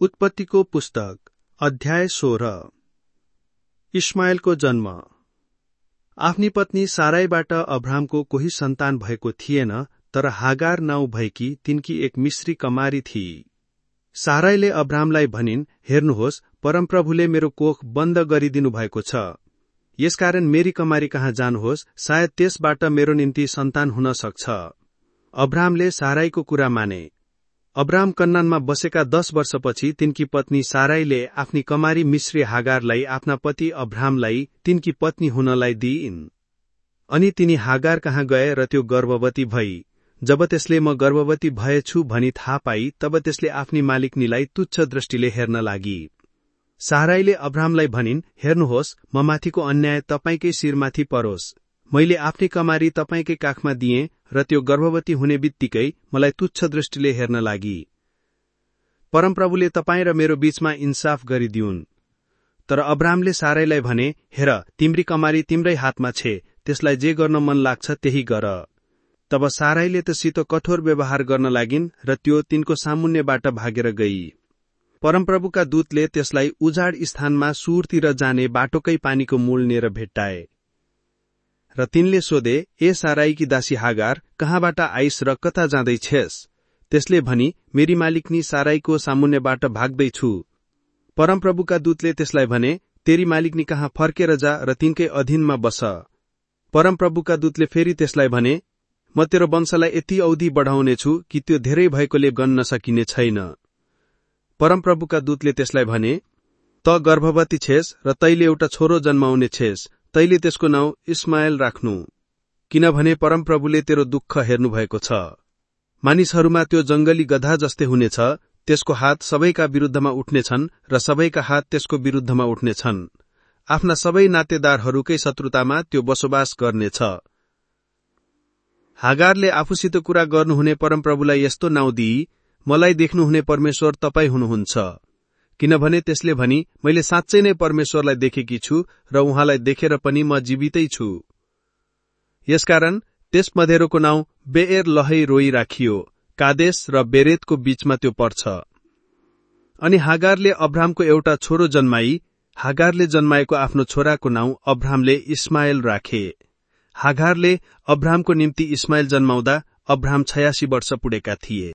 उत्पत्तिको पुस्तक अध्याय सोह्र। इस्माएलको जन्म। आफ्नी पत्नी साराईबाट अब्राहमको कोही सन्तान भएको थिएन तर हागार नाउँ भएकी तिनकी एक मिश्री कमारी थिई। साराईले अब्राहमलाई भनिन् हेर्नुहोस् परमप्रभुले मेरो कोख बन्द गरिदिनु भएको छ। यसकारण मेरी कमारी कहाँ जानुहोस् सायद त्यसबाट मेरो निम्ति सन्तान हुन सक्छ अब्राहमले साराईको कुरा माने। अब्राहम कन्नानमा बसेका दश वर्षपछि तिनकी पत्नी साराईले आफ्नी कमारी मिश्री हागारलाई आफ्ना पति अब्राहमलाई तिनकी पत्नी हुनलाई दिइन्। अनि तिनी हागार कहाँ गए र त्यो गर्भवती भई जब त्यसले म गर्भवती भएछु भनी थाहा पाई तब त्यसले आफ्नी मालिकनीलाई तुच्छ दृष्टिले हेर्न लागि। साराईले अब्राहमलाई भनिन् हेर्नुहोस् म माथिको अन्याय तपाईँकै शिरमाथि परोस्। मैले आफ्नै कमारी तपाईँकै काखमा दिएँ र त्यो गर्भवती हुने बित्तिकै मलाई तुच्छ दृष्टिले हेर्न लागि। परमप्रभुले तपाईँ र मेरो बीचमा इन्साफ गरिदिउन्। तर अब्राहमले साराईलाई भने हेर तिम्री कमारी तिम्रै हातमा छे त्यसलाई जे गर्न मन लाग्छ त्यही गर। तब साराईले तसित कठोर व्यवहार गर्न लागिन् र त्यो तिनको सामुन्यबाट भागेर गई। परमप्रभुका दूतले त्यसलाई उजाड स्थानमा सुरतिर जाने बाटोकै पानीको मूल लिएर भेट्टाए। र तिनले सोधे ए साराईकी दासी हागार कहाँबाट आइस र कता जाँदैछेस त्यसले भनी मेरी मालिकनी साराईको सामुन्यबाट भाग्दैछु परमप्रभुका दूतले त्यसलाई भने तेरी मालिकनी कहाँ फर्केर जा र तिनकै अधीनमा बस। परमप्रभुका दूतले फेरि त्यसलाई भने म तेरो वंशलाई यति अवधि बढाउनेछु कि त्यो धेरै भएकोले गन्न सकिने छैन। परमप्रभुका दूतले त्यसलाई भने त गर्भवती छेस र तैले एउटा छोरो जन्माउने छेस। तैले त्यसको नाउँ इस्माएल राख्नु। किनभने परमप्रभुले तेरो दुःख हेर्नुभएको छ। मानिसहरूमा त्यो जंगली गधा जस्तै हुनेछ त्यसको हात सबैका विरूद्धमा उठ्नेछन् र सबैका हात त्यसको विरूद्धमा उठ्नेछन्। आफ्ना सबै नातेदारहरूकै शत्रुतामा त्यो बसोबास गर्नेछ। हागारले आफूसित कुरा गर्नुहुने परमप्रभुलाई यस्तो नाउँ दिई मलाई देख्नुहुने परमेश्वर तपाई हुनुहुन्छ। किनभने त्यसले भनी मैले साँच्चै नै परमेश्वरलाई देखेकी छु र उहाँलाई देखेर पनि म जीवितै छु। यसकारण त्यस मधेरोको नाउँ बेएर लहै रोई राखियो कादेश र बेरेतको बीचमा त्यो पर्छ। अनि हागारले अब्राहमको एउटा छोरो जन्माई हागारले जन्माएको आफ्नो छोराको नाउँ अब्राहमले इस्माएल राखे। हागारले अब्राहमको निम्ति इस्माएल जन्माउँदा अब्राहम छयासी वर्ष पुगेका थिए।